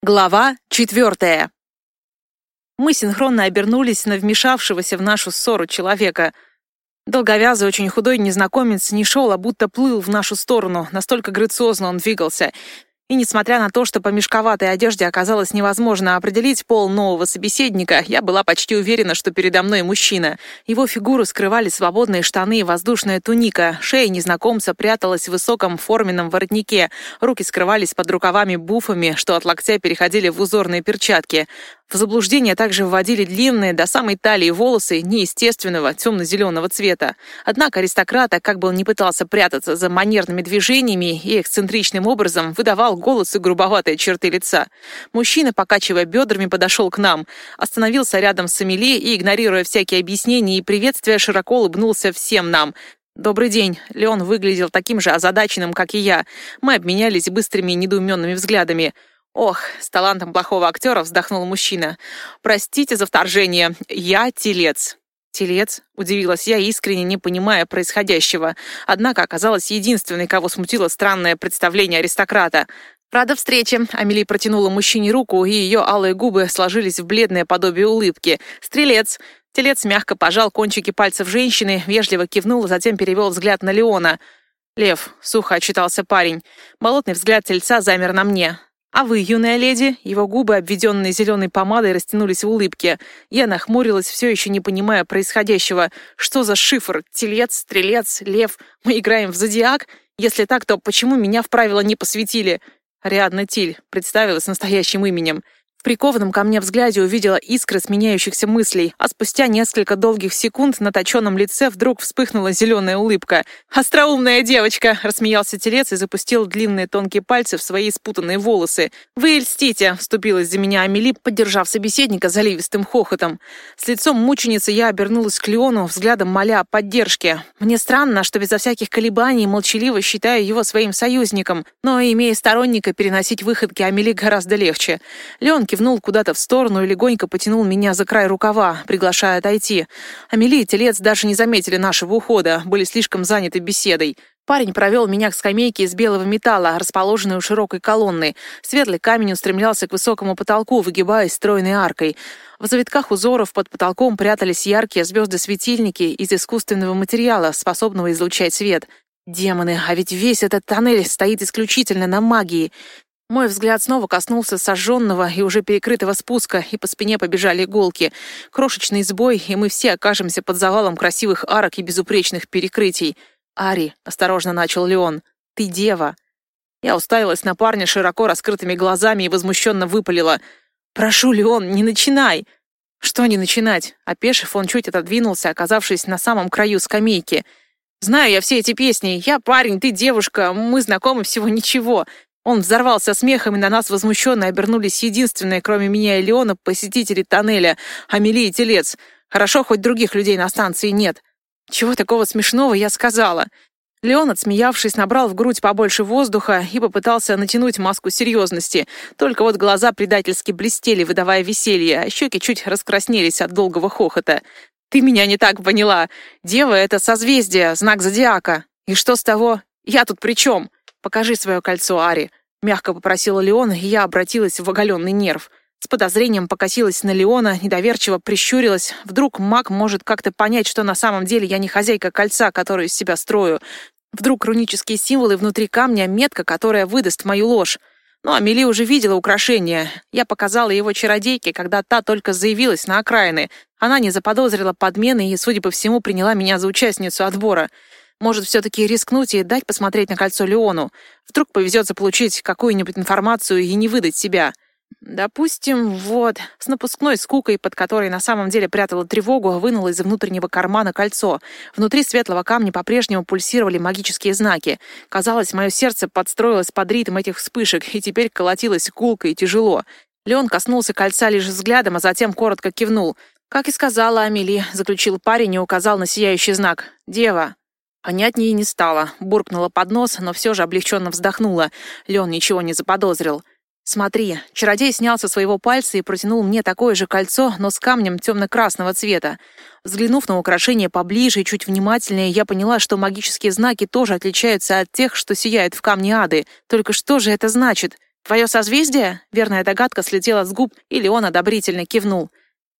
Глава четвертая. Мы синхронно обернулись на вмешавшегося в нашу ссору человека. Долговязый, очень худой незнакомец не шел, а будто плыл в нашу сторону, настолько грациозно он двигался. И несмотря на то, что по мешковатой одежде оказалось невозможно определить пол нового собеседника, я была почти уверена, что передо мной мужчина. Его фигуру скрывали свободные штаны и воздушная туника, шея незнакомца пряталась в высоком форменном воротнике, руки скрывались под рукавами-буфами, что от локтя переходили в узорные перчатки. В заблуждение также вводили длинные до самой талии волосы неестественного темно-зеленого цвета. Однако аристократа, как бы он ни пытался прятаться за манерными движениями и эксцентричным образом, выдавал голос и грубоватые черты лица. Мужчина, покачивая бедрами, подошел к нам, остановился рядом с Амели и, игнорируя всякие объяснения и приветствия, широко улыбнулся всем нам. «Добрый день». Леон выглядел таким же озадаченным, как и я. Мы обменялись быстрыми недоуменными взглядами. «Ох, с талантом плохого актера», — вздохнул мужчина. «Простите за вторжение. Я телец». «Телец?» — удивилась я, искренне не понимая происходящего. Однако оказалась единственной, кого смутило странное представление аристократа. «Рада встрече!» — Амели протянула мужчине руку, и ее алые губы сложились в бледное подобие улыбки. «Стрелец!» Телец мягко пожал кончики пальцев женщины, вежливо кивнул, а затем перевел взгляд на Леона. «Лев», — сухо отчитался парень. Болотный взгляд тельца замер на мне. «А вы, юная леди?» Его губы, обведенные зеленой помадой, растянулись в улыбке. Я нахмурилась, все еще не понимая происходящего. Что за шифр? Телец, стрелец, лев? Мы играем в зодиак? Если так, то почему меня в правила не посвятили? Ариадна Тиль представилась настоящим именем. Прикованном ко мне взгляде увидела искры сменяющихся мыслей, а спустя несколько долгих секунд на точенном лице вдруг вспыхнула зеленая улыбка. «Остроумная девочка!» — рассмеялся телец и запустил длинные тонкие пальцы в свои спутанные волосы. «Вы льстите!» — вступилась за меня Амели, поддержав собеседника заливистым хохотом. С лицом мученицы я обернулась к Леону, взглядом моля о поддержке. Мне странно, что безо всяких колебаний молчаливо считаю его своим союзником, но, имея сторонника, переносить выходки Амели гораздо легче. Леон кивнул куда-то в сторону и легонько потянул меня за край рукава, приглашая отойти. Амели и Телец даже не заметили нашего ухода, были слишком заняты беседой. Парень провел меня к скамейке из белого металла, расположенной у широкой колонны. Светлый камень устремлялся к высокому потолку, выгибаясь стройной аркой. В завитках узоров под потолком прятались яркие звезды-светильники из искусственного материала, способного излучать свет. Демоны, а ведь весь этот тоннель стоит исключительно на магии. Мой взгляд снова коснулся сожженного и уже перекрытого спуска, и по спине побежали иголки. Крошечный сбой, и мы все окажемся под завалом красивых арок и безупречных перекрытий. «Ари», — осторожно начал Леон, — «ты дева». Я уставилась на парня широко раскрытыми глазами и возмущенно выпалила. «Прошу, Леон, не начинай!» «Что не начинать?» Опешив, он чуть отодвинулся, оказавшись на самом краю скамейки. «Знаю я все эти песни. Я парень, ты девушка. Мы знакомы всего ничего. Он взорвался смехом, и на нас возмущенно обернулись единственные, кроме меня и Леона, посетители тоннеля, Амели и Телец. Хорошо, хоть других людей на станции нет. Чего такого смешного я сказала? Леон, отсмеявшись, набрал в грудь побольше воздуха и попытался натянуть маску серьезности. Только вот глаза предательски блестели, выдавая веселье, а щеки чуть раскраснелись от долгого хохота. «Ты меня не так поняла. Дева — это созвездие, знак зодиака. И что с того? Я тут при чем? Покажи свое кольцо, Ари. Мягко попросила Леона, и я обратилась в оголенный нерв. С подозрением покосилась на Леона, недоверчиво прищурилась. Вдруг маг может как-то понять, что на самом деле я не хозяйка кольца, которое из себя строю. Вдруг рунические символы внутри камня — метка, которая выдаст мою ложь. Ну, Амели уже видела украшение. Я показала его чародейке, когда та только заявилась на окраины. Она не заподозрила подмены и, судя по всему, приняла меня за участницу отбора. Может, все-таки рискнуть и дать посмотреть на кольцо Леону? Вдруг повезет заполучить какую-нибудь информацию и не выдать себя. Допустим, вот, с напускной скукой, под которой на самом деле прятала тревогу, вынула из внутреннего кармана кольцо. Внутри светлого камня по-прежнему пульсировали магические знаки. Казалось, мое сердце подстроилось под ритм этих вспышек, и теперь колотилось гулко и тяжело. Леон коснулся кольца лишь взглядом, а затем коротко кивнул. «Как и сказала Амели», — заключил парень и указал на сияющий знак. «Дева». Понятнее не стало. Буркнула под нос, но все же облегченно вздохнула. Лен ничего не заподозрил. «Смотри». Чародей снял со своего пальца и протянул мне такое же кольцо, но с камнем темно-красного цвета. Взглянув на украшение поближе и чуть внимательнее, я поняла, что магические знаки тоже отличаются от тех, что сияют в камне ады. Только что же это значит? Твое созвездие?» Верная догадка слетела с губ, или он одобрительно кивнул.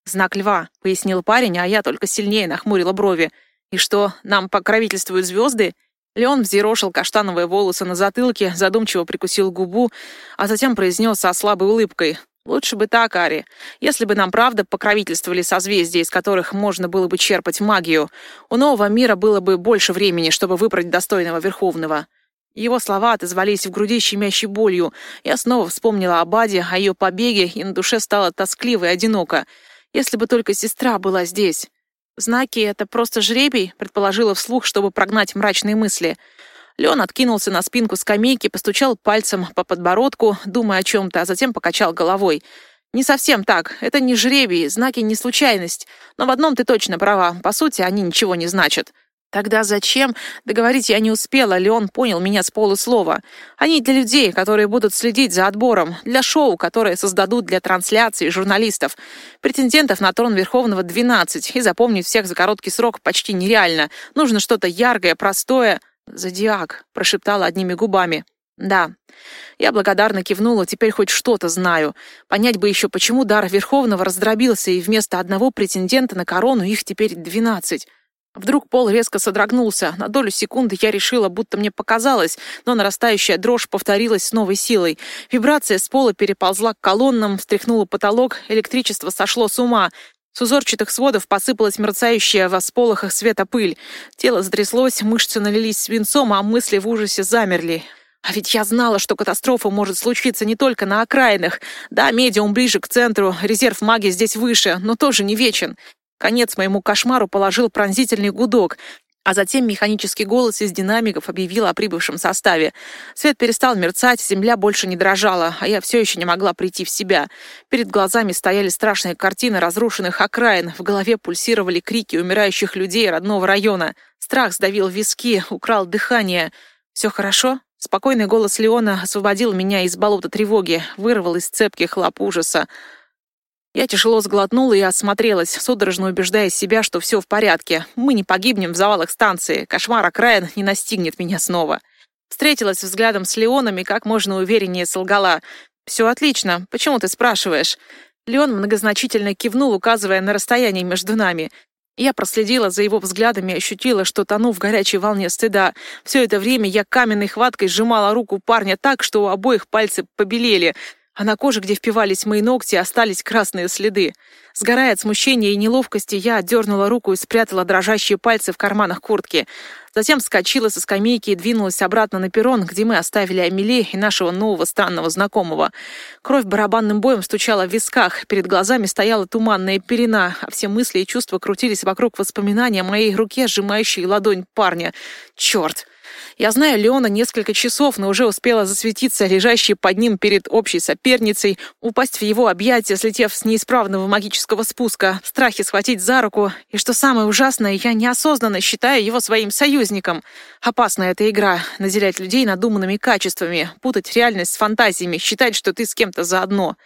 «Знак льва», — пояснил парень, а я только сильнее нахмурила брови. «И что, нам покровительствуют звезды?» Леон взъерошил каштановые волосы на затылке, задумчиво прикусил губу, а затем произнес со слабой улыбкой. «Лучше бы так, Ари. Если бы нам правда покровительствовали созвездия, из которых можно было бы черпать магию, у нового мира было бы больше времени, чтобы выбрать достойного Верховного». Его слова отозвались в груди щемящей болью. Я снова вспомнила о Баде, о ее побеге, и на душе стало тоскливо и одиноко. Если бы только сестра была здесь. Знаки — это просто жребий, предположила вслух, чтобы прогнать мрачные мысли. Леон откинулся на спинку скамейки, постучал пальцем по подбородку, думая о чем-то, а затем покачал головой. «Не совсем так. Это не жребий, знаки не случайность. Но в одном ты точно права. По сути, они ничего не значат. Тогда зачем? Договорить я не успела, Леон понял меня с полуслова. Они для людей, которые будут следить за отбором, для шоу, которое создадут для трансляции журналистов. Претендентов на трон Верховного 12, и запомнить всех за короткий срок почти нереально. Нужно что-то яркое, простое. «Зодиак», — прошептала одними губами. «Да». Я благодарно кивнула, теперь хоть что-то знаю. Понять бы еще, почему дар Верховного раздробился, и вместо одного претендента на корону их теперь двенадцать. Вдруг пол резко содрогнулся. На долю секунды я решила, будто мне показалось, но нарастающая дрожь повторилась с новой силой. Вибрация с пола переползла к колоннам, встряхнула потолок, электричество сошло с ума. С узорчатых сводов посыпалась мерцающая во сполохах света пыль. Тело затряслось, мышцы налились свинцом, а мысли в ужасе замерли. А ведь я знала, что катастрофа может случиться не только на окраинах. Да, медиум ближе к центру, резерв магии здесь выше, но тоже не вечен. Конец моему кошмару положил пронзительный гудок, а затем механический голос из динамиков объявил о прибывшем составе. Свет перестал мерцать, земля больше не дрожала, а я все еще не могла прийти в себя. Перед глазами стояли страшные картины разрушенных окраин, в голове пульсировали крики умирающих людей родного района. Страх сдавил виски, украл дыхание. «Все хорошо?» Спокойный голос Леона освободил меня из болота тревоги, вырвал из цепких лап ужаса. Я тяжело сглотнула и осмотрелась, судорожно убеждая себя, что все в порядке. Мы не погибнем в завалах станции. Кошмар окраин не настигнет меня снова. Встретилась взглядом с Леоном и как можно увереннее солгала. «Все отлично. Почему ты спрашиваешь?» Леон многозначительно кивнул, указывая на расстояние между нами. Я проследила за его взглядом и ощутила, что тону в горячей волне стыда. Все это время я каменной хваткой сжимала руку парня так, что у обоих пальцы побелели а на коже, где впивались мои ногти, остались красные следы. Сгорая от смущения и неловкости, я отдернула руку и спрятала дрожащие пальцы в карманах куртки. Затем вскочила со скамейки и двинулась обратно на перрон, где мы оставили Амеле и нашего нового странного знакомого. Кровь барабанным боем стучала в висках, перед глазами стояла туманная пелена, а все мысли и чувства крутились вокруг воспоминания о моей руке, сжимающей ладонь парня. Черт! Я знаю Леона несколько часов, но уже успела засветиться, лежащей под ним перед общей соперницей, упасть в его объятия, слетев с неисправного магического спуска, в страхе схватить за руку. И что самое ужасное, я неосознанно считаю его своим союзником. Опасная эта игра — наделять людей надуманными качествами, путать реальность с фантазиями, считать, что ты с кем-то заодно.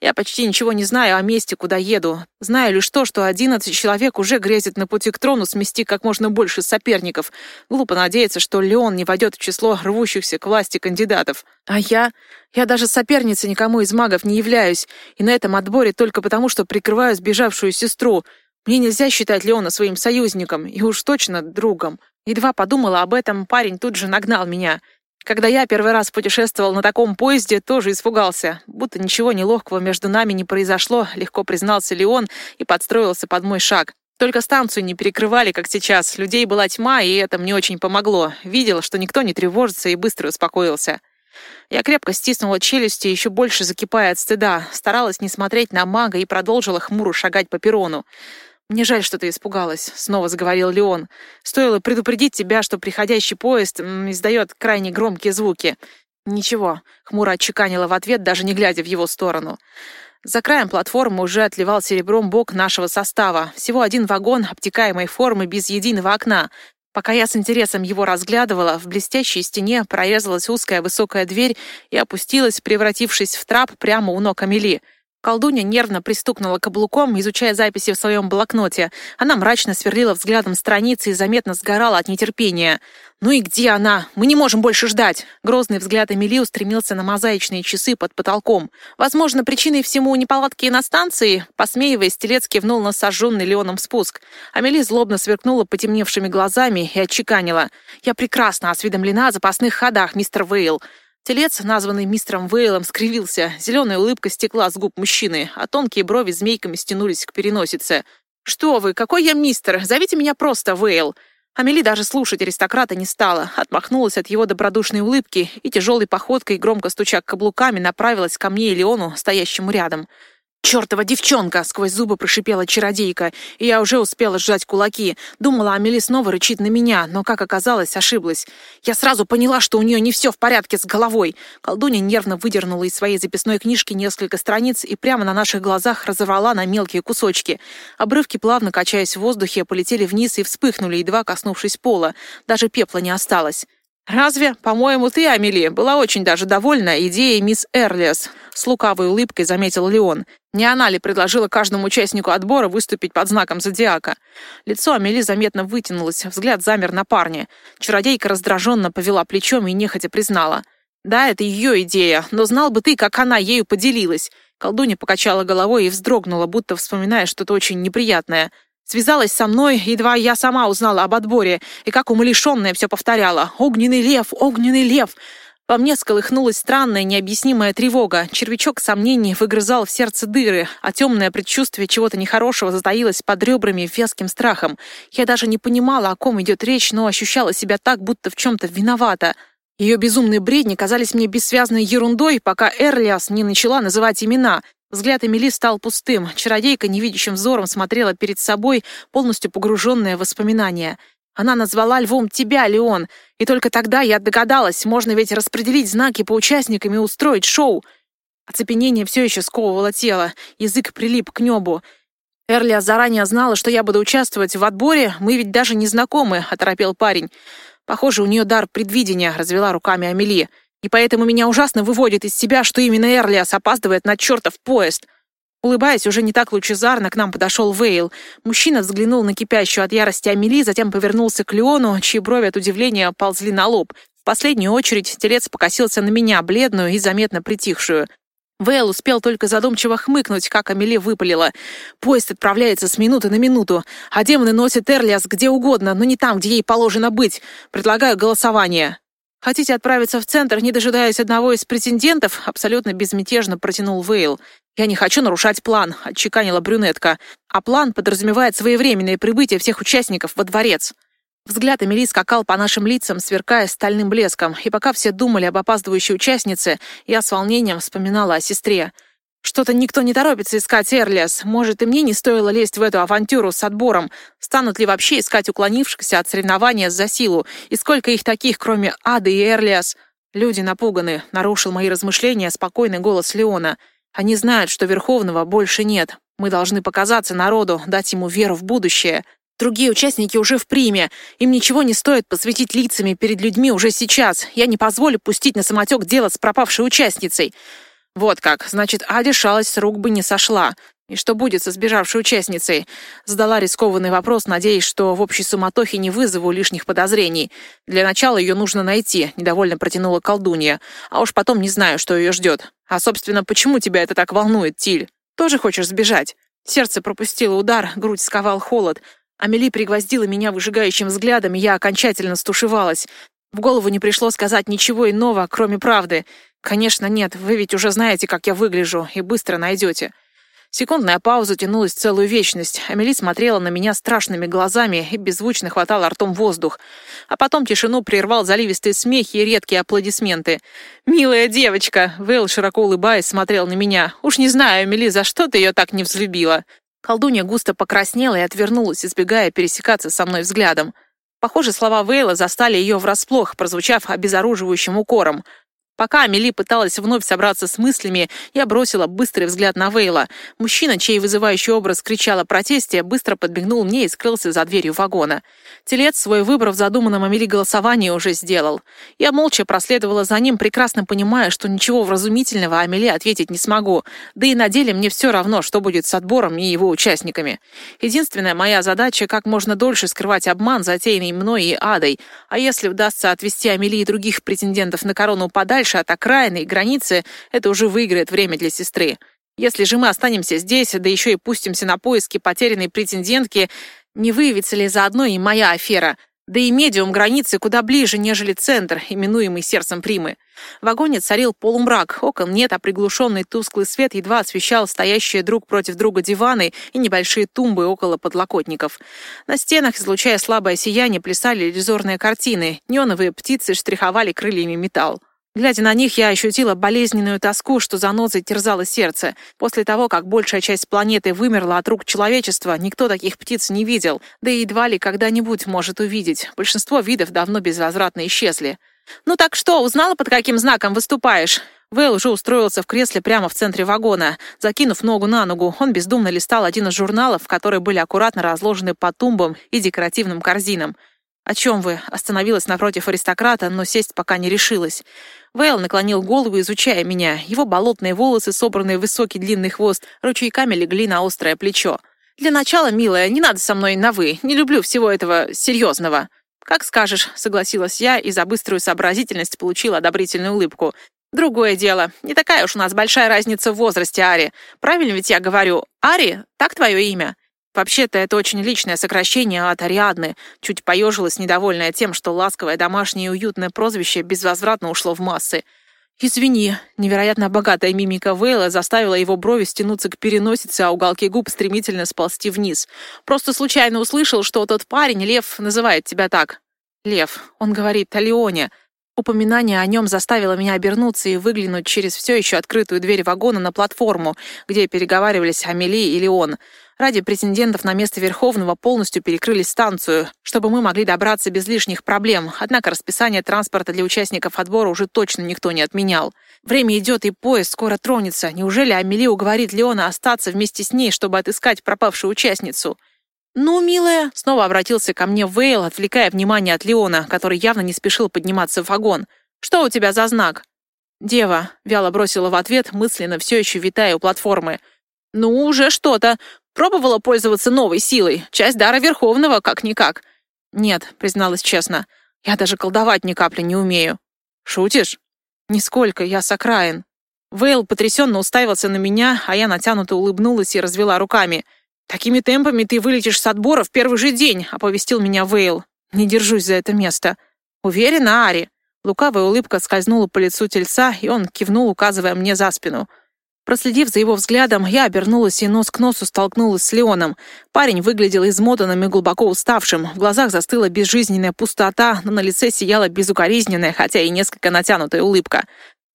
Я почти ничего не знаю о месте, куда еду. Знаю лишь то, что одиннадцать человек уже грезят на пути к трону смести как можно больше соперников. Глупо надеяться, что Леон не войдет в число рвущихся к власти кандидатов. А я... Я даже соперницей никому из магов не являюсь, и на этом отборе только потому, что прикрываю сбежавшую сестру. Мне нельзя считать Леона своим союзником, и уж точно другом. Едва подумала об этом, парень тут же нагнал меня — когда я первый раз путешествовал на таком поезде, тоже испугался. Будто ничего неловкого между нами не произошло, легко признался Леон и подстроился под мой шаг. Только станцию не перекрывали, как сейчас. Людей была тьма, и это мне очень помогло. Видел, что никто не тревожится, и быстро успокоился. Я крепко стиснула челюсти, еще больше закипая от стыда, старалась не смотреть на мага и продолжила хмуро шагать по перрону. «Мне жаль, что ты испугалась», — снова заговорил Леон. «Стоило предупредить тебя, что приходящий поезд издает крайне громкие звуки». «Ничего», — хмуро отчеканила в ответ, даже не глядя в его сторону. За краем платформы уже отливал серебром бок нашего состава. Всего один вагон обтекаемой формы без единого окна. Пока я с интересом его разглядывала, в блестящей стене прорезалась узкая высокая дверь и опустилась, превратившись в трап прямо у ног Амели — Колдунья нервно пристукнула каблуком, изучая записи в своем блокноте. Она мрачно сверлила взглядом страницы и заметно сгорала от нетерпения. «Ну и где она? Мы не можем больше ждать!» Грозный взгляд Эмили устремился на мозаичные часы под потолком. Возможно, причиной всему неполадки на станции, посмеиваясь, телец кивнул на сожженный Леоном спуск. Амели злобно сверкнула потемневшими глазами и отчеканила. «Я прекрасно осведомлена о запасных ходах, мистер Вейл. Телец, названный мистером Вейлом, скривился. Зеленая улыбка стекла с губ мужчины, а тонкие брови змейками стянулись к переносице. «Что вы, какой я мистер? Зовите меня просто Вейл!» Амели даже слушать аристократа не стала, отмахнулась от его добродушной улыбки и тяжелой походкой, громко стуча каблуками, направилась ко мне и Леону, стоящему рядом. «Чёртова девчонка!» — сквозь зубы прошипела чародейка, и я уже успела сжать кулаки. Думала, Амели снова рычит на меня, но, как оказалось, ошиблась. Я сразу поняла, что у нее не все в порядке с головой. Колдунья нервно выдернула из своей записной книжки несколько страниц и прямо на наших глазах разорвала на мелкие кусочки. Обрывки, плавно качаясь в воздухе, полетели вниз и вспыхнули, едва коснувшись пола. Даже пепла не осталось. «Разве? По-моему, ты, Амели, была очень даже довольна идеей мисс Эрлиас», — с лукавой улыбкой заметил Леон. «Не она ли предложила каждому участнику отбора выступить под знаком зодиака?» Лицо Амели заметно вытянулось, взгляд замер на парне. Чародейка раздраженно повела плечом и нехотя признала. «Да, это ее идея, но знал бы ты, как она ею поделилась». Колдунья покачала головой и вздрогнула, будто вспоминая что-то очень неприятное. Связалась со мной, едва я сама узнала об отборе, и как умалишенная все повторяла «Огненный лев! Огненный лев!» По мне сколыхнулась странная, необъяснимая тревога. Червячок сомнений выгрызал в сердце дыры, а темное предчувствие чего-то нехорошего затаилось под ребрами вязким страхом. Я даже не понимала, о ком идет речь, но ощущала себя так, будто в чем-то виновата. Ее безумные бредни казались мне бессвязной ерундой, пока Эрлиас не начала называть имена. Взгляд Эмили стал пустым. Чародейка невидящим взором смотрела перед собой, полностью погруженная в воспоминания. Она назвала львом тебя, Леон, и только тогда я догадалась, можно ведь распределить знаки по участникам и устроить шоу. Оцепенение все еще сковывало тело, язык прилип к небу. Эрлия заранее знала, что я буду участвовать в отборе, мы ведь даже не знакомы, оторопел парень. Похоже, у нее дар предвидения, развела руками Амели. И поэтому меня ужасно выводит из себя, что именно Эрлиас опаздывает на чертов поезд. Улыбаясь уже не так лучезарно, к нам подошел Вейл. Мужчина взглянул на кипящую от ярости Амели, затем повернулся к Леону, чьи брови от удивления ползли на лоб. В последнюю очередь телец покосился на меня, бледную и заметно притихшую. Вейл успел только задумчиво хмыкнуть, как Амели выпалила. Поезд отправляется с минуты на минуту, а демоны носят Эрлиас где угодно, но не там, где ей положено быть. Предлагаю голосование. «Хотите отправиться в центр, не дожидаясь одного из претендентов?» Абсолютно безмятежно протянул Вейл. «Я не хочу нарушать план», — отчеканила брюнетка. «А план подразумевает своевременное прибытие всех участников во дворец». Взгляд Эмили скакал по нашим лицам, сверкая стальным блеском, и пока все думали об опаздывающей участнице, я с волнением вспоминала о сестре. Что-то никто не торопится искать Эрлиас. Может, и мне не стоило лезть в эту авантюру с отбором. Станут ли вообще искать уклонившихся от соревнования за силу? И сколько их таких, кроме Ады и Эрлиас? Люди напуганы, нарушил мои размышления спокойный голос Леона. Они знают, что Верховного больше нет. Мы должны показаться народу, дать ему веру в будущее. Другие участники уже в приме. Им ничего не стоит посвятить лицами перед людьми уже сейчас. Я не позволю пустить на самотек дело с пропавшей участницей. Вот как, значит, Аде шалость с рук бы не сошла. И что будет со сбежавшей участницей? Задала рискованный вопрос, надеясь, что в общей суматохе не вызову лишних подозрений. Для начала ее нужно найти, недовольно протянула колдунья. А уж потом не знаю, что ее ждет. А, собственно, почему тебя это так волнует, Тиль? Тоже хочешь сбежать? Сердце пропустило удар, грудь сковал холод. Амели пригвоздила меня выжигающим взглядом, и я окончательно стушевалась. В голову не пришло сказать ничего иного, кроме правды. «Конечно нет, вы ведь уже знаете, как я выгляжу, и быстро найдете». Секундная пауза тянулась целую вечность. Амели смотрела на меня страшными глазами и беззвучно хватала ртом воздух. А потом тишину прервал заливистый смех и редкие аплодисменты. «Милая девочка!» — Вейл, широко улыбаясь, смотрел на меня. «Уж не знаю, Амели, за что ты ее так не взлюбила?» Колдунья густо покраснела и отвернулась, избегая пересекаться со мной взглядом. Похоже, слова Вейла застали ее врасплох, прозвучав обезоруживающим укором. Пока Амели пыталась вновь собраться с мыслями, я бросила быстрый взгляд на Вейла. Мужчина, чей вызывающий образ кричал о протесте, быстро подбегнул мне и скрылся за дверью вагона. Телец свой выбор в задуманном Амели голосовании уже сделал. Я молча проследовала за ним, прекрасно понимая, что ничего вразумительного Амели ответить не смогу. Да и на деле мне все равно, что будет с отбором и его участниками. Единственная моя задача — как можно дольше скрывать обман, затеянный мной и Адой. А если удастся отвести Амели и других претендентов на корону подальше, дальше от окраины и границы, это уже выиграет время для сестры. Если же мы останемся здесь, да еще и пустимся на поиски потерянной претендентки, не выявится ли заодно и моя афера? Да и медиум границы куда ближе, нежели центр, именуемый сердцем Примы. В вагоне царил полумрак, окон нет, а приглушенный тусклый свет едва освещал стоящие друг против друга диваны и небольшие тумбы около подлокотников. На стенах, излучая слабое сияние, плясали иллюзорные картины, неоновые птицы штриховали крыльями металл. Глядя на них, я ощутила болезненную тоску, что занозой терзало сердце. После того, как большая часть планеты вымерла от рук человечества, никто таких птиц не видел, да и едва ли когда-нибудь может увидеть. Большинство видов давно безвозвратно исчезли. «Ну так что, узнала, под каким знаком выступаешь?» Вейл уже устроился в кресле прямо в центре вагона. Закинув ногу на ногу, он бездумно листал один из журналов, которые были аккуратно разложены по тумбам и декоративным корзинам. «О чем вы?» — остановилась напротив аристократа, но сесть пока не решилась. Вейл наклонил голову, изучая меня. Его болотные волосы, собранные в высокий длинный хвост, ручейками легли на острое плечо. «Для начала, милая, не надо со мной на «вы». Не люблю всего этого серьезного». «Как скажешь», — согласилась я и за быструю сообразительность получила одобрительную улыбку. «Другое дело. Не такая уж у нас большая разница в возрасте, Ари. Правильно ведь я говорю? Ари? Так твое имя?» Вообще-то это очень личное сокращение от Ариадны. Чуть поежилась, недовольная тем, что ласковое домашнее и уютное прозвище безвозвратно ушло в массы. «Извини». Невероятно богатая мимика Вейла заставила его брови стянуться к переносице, а уголки губ стремительно сползти вниз. «Просто случайно услышал, что тот парень, Лев, называет тебя так». «Лев». Он говорит о Леоне. Упоминание о нем заставило меня обернуться и выглянуть через все еще открытую дверь вагона на платформу, где переговаривались Амели и Леон. Ради претендентов на место Верховного полностью перекрыли станцию, чтобы мы могли добраться без лишних проблем. Однако расписание транспорта для участников отбора уже точно никто не отменял. Время идет, и поезд скоро тронется. Неужели Амели уговорит Леона остаться вместе с ней, чтобы отыскать пропавшую участницу? «Ну, милая», — снова обратился ко мне Вейл, отвлекая внимание от Леона, который явно не спешил подниматься в вагон. «Что у тебя за знак?» «Дева», — вяло бросила в ответ, мысленно все еще витая у платформы. «Ну, уже что-то. Пробовала пользоваться новой силой. Часть дара Верховного, как-никак. Нет, призналась честно. Я даже колдовать ни капли не умею. Шутишь? Нисколько, я с окраин. Вейл потрясенно уставился на меня, а я натянуто улыбнулась и развела руками. «Такими темпами ты вылетишь с отбора в первый же день», — оповестил меня Вейл. «Не держусь за это место». «Уверена, Ари?» Лукавая улыбка скользнула по лицу тельца, и он кивнул, указывая мне за спину. Проследив за его взглядом, я обернулась и нос к носу столкнулась с Леоном. Парень выглядел измотанным и глубоко уставшим. В глазах застыла безжизненная пустота, но на лице сияла безукоризненная, хотя и несколько натянутая улыбка.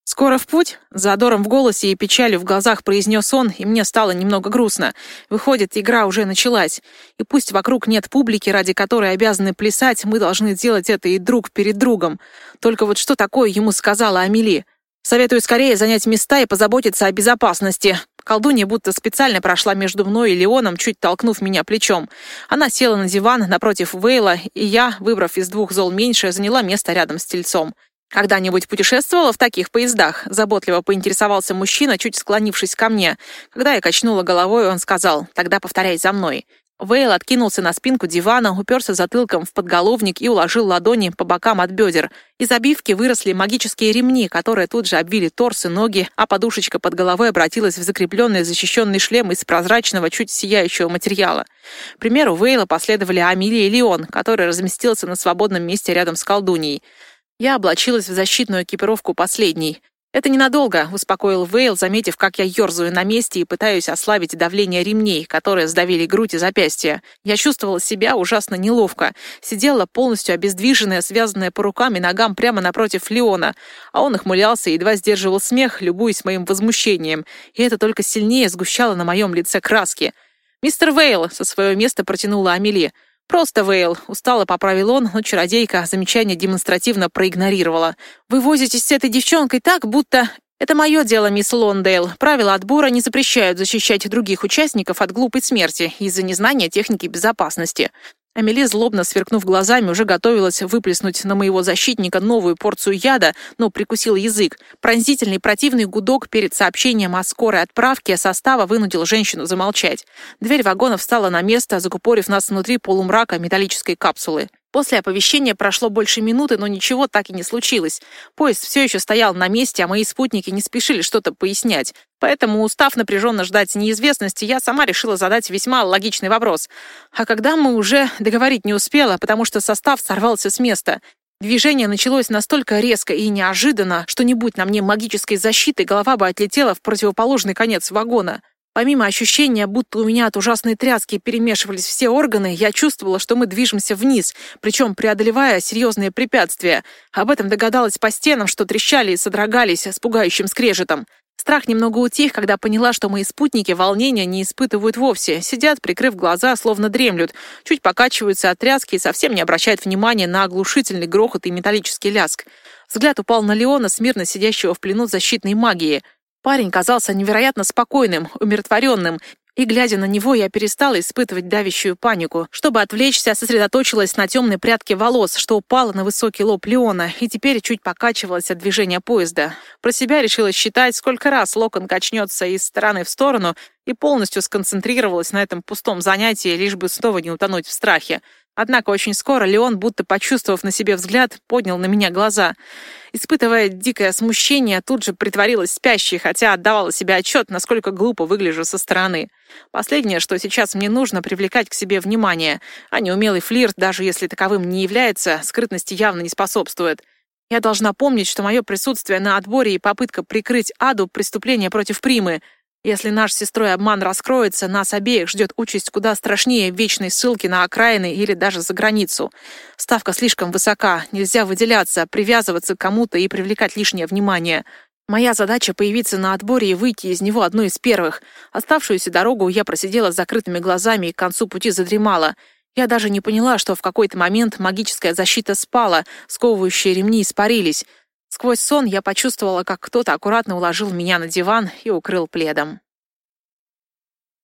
«Скоро в путь?» — задором в голосе и печалью в глазах произнес он, и мне стало немного грустно. Выходит, игра уже началась. И пусть вокруг нет публики, ради которой обязаны плясать, мы должны делать это и друг перед другом. Только вот что такое ему сказала Амели? Советую скорее занять места и позаботиться о безопасности. Колдунья будто специально прошла между мной и Леоном, чуть толкнув меня плечом. Она села на диван напротив Вейла, и я, выбрав из двух зол меньшее, заняла место рядом с тельцом. «Когда-нибудь путешествовала в таких поездах?» Заботливо поинтересовался мужчина, чуть склонившись ко мне. Когда я качнула головой, он сказал, «Тогда повторяй за мной». Вейл откинулся на спинку дивана, уперся затылком в подголовник и уложил ладони по бокам от бедер. Из обивки выросли магические ремни, которые тут же обвили торс и ноги, а подушечка под головой обратилась в закрепленный защищенный шлем из прозрачного, чуть сияющего материала. К примеру Вейла последовали Амилия и Леон, который разместился на свободном месте рядом с колдуньей. Я облачилась в защитную экипировку последней. «Это ненадолго», — успокоил Вейл, заметив, как я ерзаю на месте и пытаюсь ослабить давление ремней, которые сдавили грудь и запястья. Я чувствовала себя ужасно неловко. Сидела полностью обездвиженная, связанная по рукам и ногам прямо напротив Леона, а он охмылялся и едва сдерживал смех, любуясь моим возмущением. И это только сильнее сгущало на моем лице краски. «Мистер Вейл!» — со своего места протянула Амели. «Просто Вейл», — устало поправил он, но чародейка замечание демонстративно проигнорировала. «Вы возитесь с этой девчонкой так, будто...» «Это мое дело, мисс Лондейл. Правила отбора не запрещают защищать других участников от глупой смерти из-за незнания техники безопасности. Амели, злобно сверкнув глазами, уже готовилась выплеснуть на моего защитника новую порцию яда, но прикусил язык. Пронзительный противный гудок перед сообщением о скорой отправке состава вынудил женщину замолчать. Дверь вагона встала на место, закупорив нас внутри полумрака металлической капсулы. После оповещения прошло больше минуты, но ничего так и не случилось. Поезд все еще стоял на месте, а мои спутники не спешили что-то пояснять. Поэтому, устав напряженно ждать неизвестности, я сама решила задать весьма логичный вопрос. А когда мы уже договорить не успела, потому что состав сорвался с места. Движение началось настолько резко и неожиданно, что не будь на мне магической защиты, голова бы отлетела в противоположный конец вагона. Помимо ощущения, будто у меня от ужасной тряски перемешивались все органы, я чувствовала, что мы движемся вниз, причем преодолевая серьезные препятствия. Об этом догадалась по стенам, что трещали и содрогались с пугающим скрежетом. Страх немного утих, когда поняла, что мои спутники волнения не испытывают вовсе. Сидят, прикрыв глаза, словно дремлют, чуть покачиваются от тряски и совсем не обращают внимания на оглушительный грохот и металлический ляск. Взгляд упал на Леона, смирно сидящего в плену защитной магии — Парень казался невероятно спокойным, умиротворенным, и, глядя на него, я перестала испытывать давящую панику. Чтобы отвлечься, сосредоточилась на темной прядке волос, что упала на высокий лоб Леона, и теперь чуть покачивалась от движения поезда. Про себя решила считать, сколько раз локон качнется из стороны в сторону, и полностью сконцентрировалась на этом пустом занятии, лишь бы снова не утонуть в страхе. Однако очень скоро Леон, будто почувствовав на себе взгляд, поднял на меня глаза. Испытывая дикое смущение, тут же притворилась спящей, хотя отдавала себе отчет, насколько глупо выгляжу со стороны. Последнее, что сейчас мне нужно, привлекать к себе внимание, а неумелый флирт, даже если таковым не является, скрытности явно не способствует. Я должна помнить, что мое присутствие на отборе и попытка прикрыть Аду — преступление против Примы — если наш с сестрой обман раскроется, нас обеих ждет участь куда страшнее вечной ссылки на окраины или даже за границу. Ставка слишком высока, нельзя выделяться, привязываться к кому-то и привлекать лишнее внимание. Моя задача — появиться на отборе и выйти из него одной из первых. Оставшуюся дорогу я просидела с закрытыми глазами и к концу пути задремала. Я даже не поняла, что в какой-то момент магическая защита спала, сковывающие ремни испарились. Сквозь сон я почувствовала, как кто-то аккуратно уложил меня на диван и укрыл пледом.